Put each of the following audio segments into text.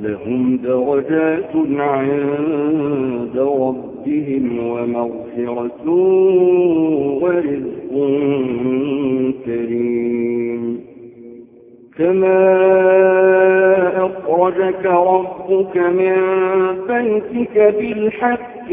لهم درجات عند ربهم ومغفرة ورزق كريم. كما أخرجك ربك من بيتك بالحق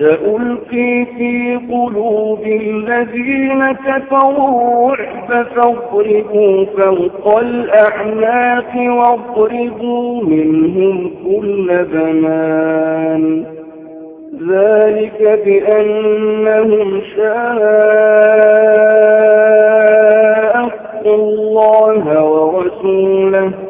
سألقي في قلوب الذين كفروا الرعب فاضربوا فوق الأعناق واضربوا منهم كل بنان. ذلك بأنهم شاءوا الله ورسوله.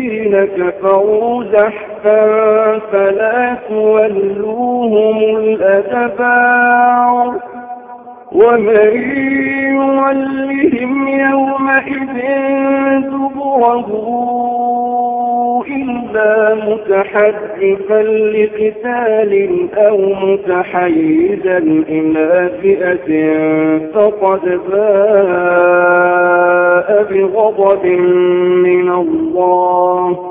الذين كفروا زحفا فلا تولوهم الأدبار. ومن يولهم يومئذ دبره إلا متحرفا لقتال أو متحيزا إلى فئة فقد باء بغضب من الله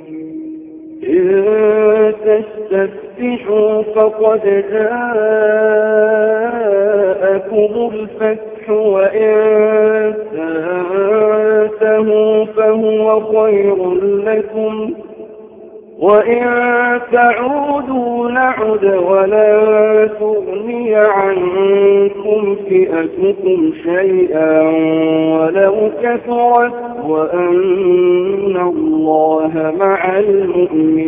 إن تستفتحوا فقد جاءكم الفتح وإن تنتهوا فهو خير لكم وإن تعودوا نعد ولا تغني عنكم فئتكم شيئا ولو كثرت وأن الله مع المؤمنين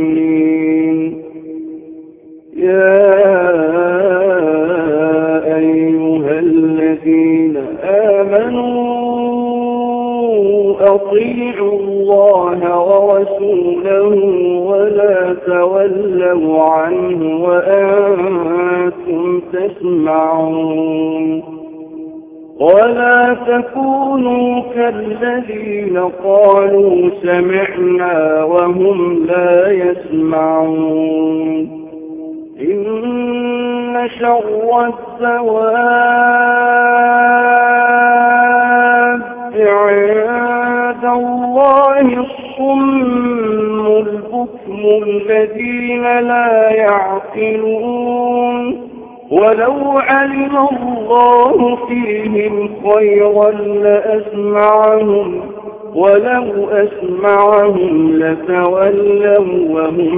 وهم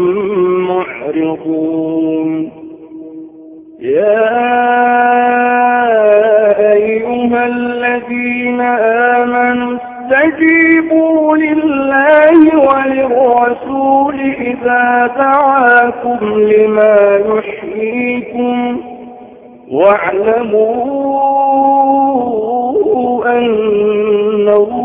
معرضون يا أيها الذين آمنوا استجيبوا لله وللرسول إذا دعاكم لما يحييكم واعلموا أن الله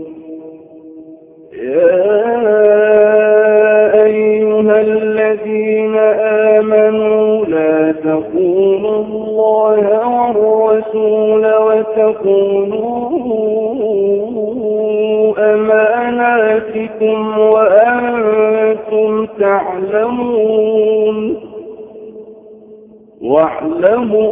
يا أيها الذين آمنوا لا تخونوا الله والرسول وتخونوا أماناتكم وأنتم تعلمون واعلموا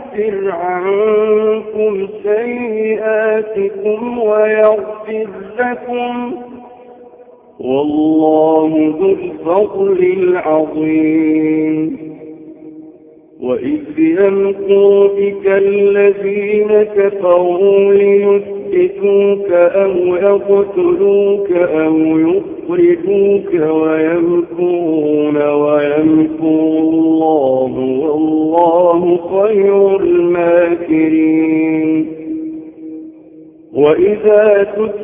عنكم سيئاتكم ويغفر لكم والله ذو الفضل العظيم. وإذ يمكر بك الذين كفروا ليثبتوك أو يقتلوك أو يخرجوك ويمكرون ويمكر الله والله خير الماكرين. وإذا تتلى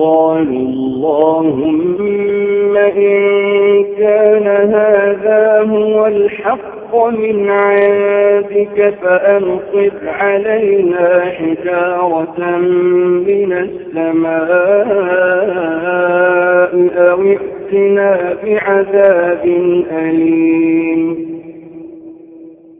قالوا اللهم إن كان هذا هو الحق من عندك فأنقذ علينا حجارة من السماء أو ائتنا بعذاب أليم.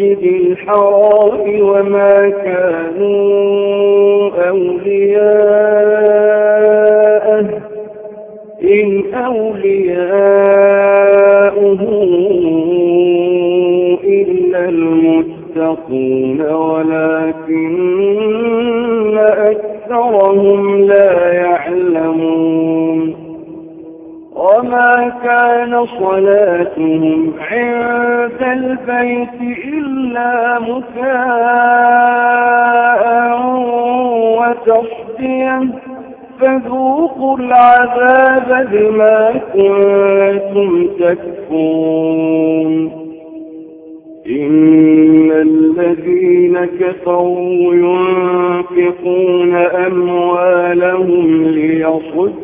الحرام وما كانوا أولياءه. إن أولياؤه إلا المتقون ولكن أكثرهم لا يعلمون. وما كان صلاتهم عند البيت إلا مكاء وتصديا فذوقوا العذاب بما كنتم تكفون إن الذين كفروا ينفقون أموالهم ليصدوا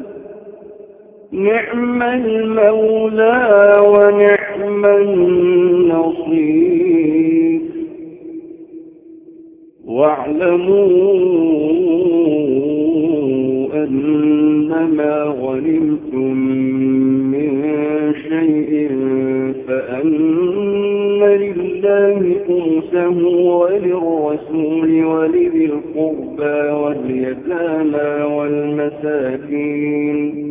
نعم المولى ونعم النصير. واعلموا أنما غنمتم من شيء فأن لله خمسه وللرسول ولذي القربى واليتامى والمساكين.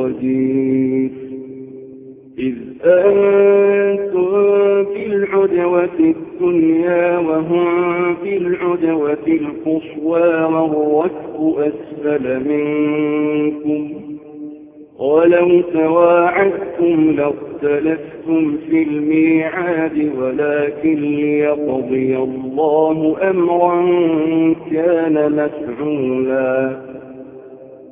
قدير إذ أنتم في العدوة الدنيا وهم في العدوة القصوى والركب أسفل منكم. ولو تواعدتم لاختلفتم في الميعاد ولكن ليقضي الله أمرا كان مفعولا.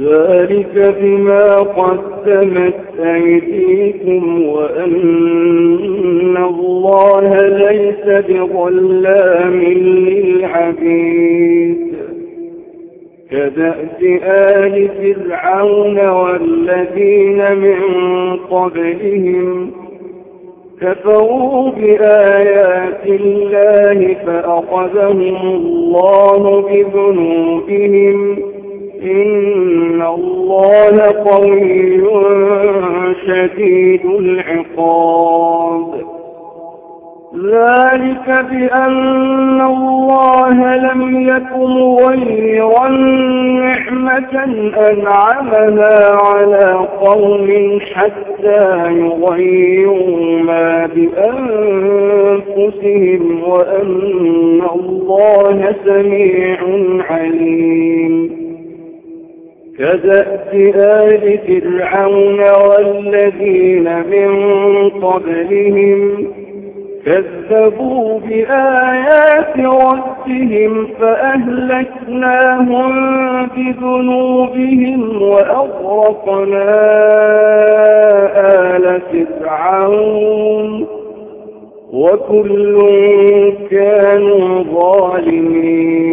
ذلك بما قدمت أيديكم وأن الله ليس بظلام للعبيد. كدأت آل فرعون والذين من قبلهم كفروا بآيات الله فأخذهم الله بذنوبهم. إن الله قوي شديد العقاب ذلك بأن الله لم يكن غيرا نعمة أنعمها على قوم حتى يغيروا ما بأنفسهم وأن الله سميع عليم كذأت آل فرعون والذين من قبلهم كذبوا بآيات ربهم فأهلكناهم بذنوبهم وأغرقنا آل فرعون وكل كانوا ظالمين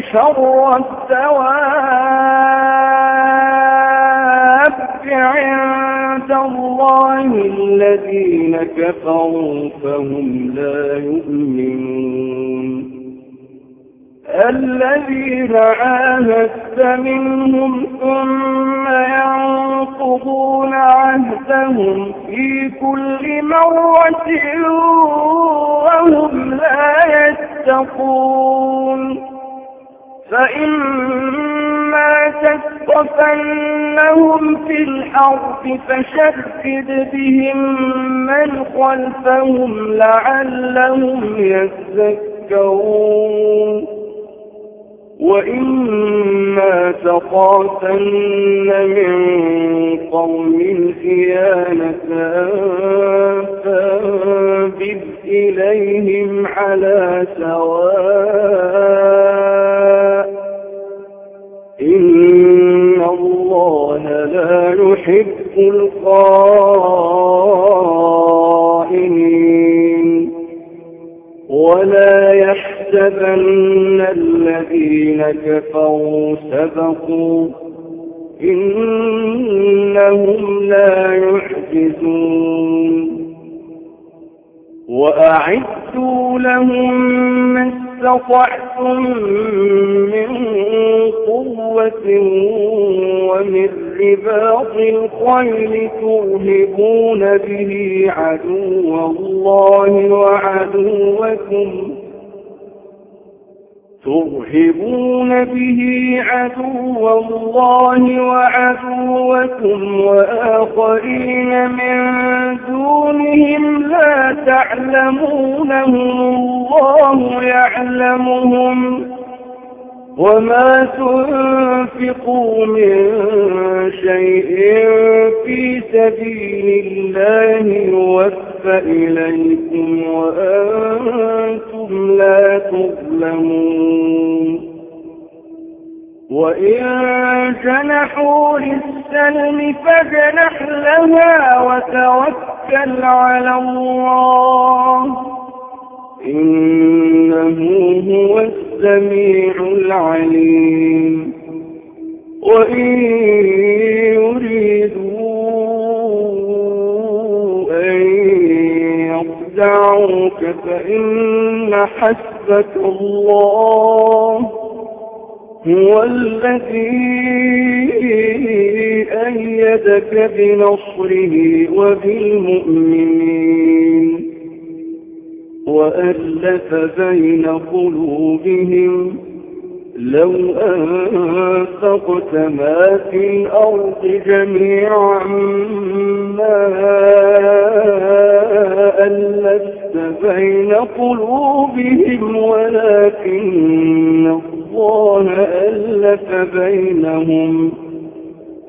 شر الثواب عند الله الذين كفروا فهم لا يؤمنون. الذين عاهدت منهم ثم ينقضون عهدهم في كل مرة وهم لا يتقون. فإما تثقفنهم في الحرب فشدد بهم من خلفهم لعلهم يذكرون وإما تخافن من قوم خيانة فانبذ إليهم على سواء يحب تعلمونهم الله يعلمهم. وما تنفقوا من شيء في سبيل الله يوفى إليكم وأنتم لا تظلمون. وإن جنحوا للسلم فجنح لها وتوكل على الله. إنه هو السميع العليم. وإن يريدوا أن يخدعوك فإن حسبك الله هو الذي أيدك بنصره وبالمؤمنين وألف بين قلوبهم لو أنفقت ما في الأرض جميعا ما ألفت بين قلوبهم ولكن الله ألف بينهم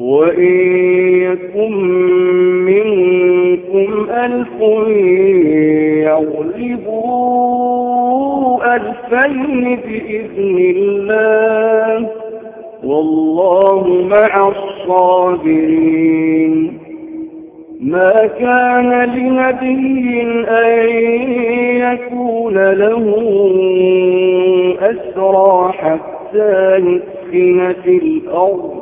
وإن يكن منكم ألف يغلبوا ألفين بإذن الله والله مع الصابرين. ما كان لنبي أن يكون له أسرى حتى يسكن في الأرض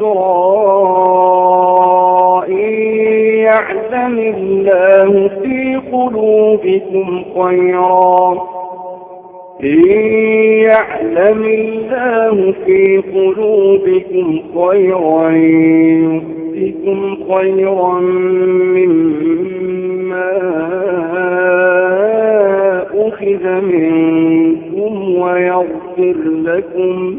الأسراء يعلم الله في قلوبكم خيرا. إن يعلم الله في قلوبكم خيرا يؤتكم خيرا مما أخذ منكم ويغفر لكم.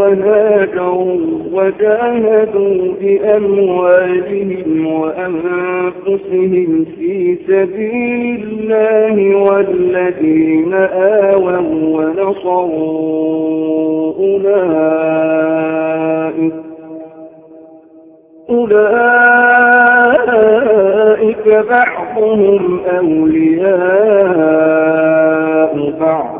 وهاجروا وجاهدوا بأموالهم وأنفسهم في سبيل الله والذين آووا ونصروا أولئك أولئك بعضهم أولياء بعض.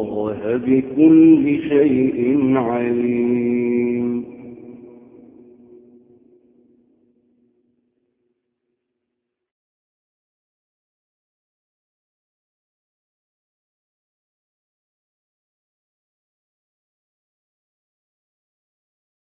الله بكل شيء عليم.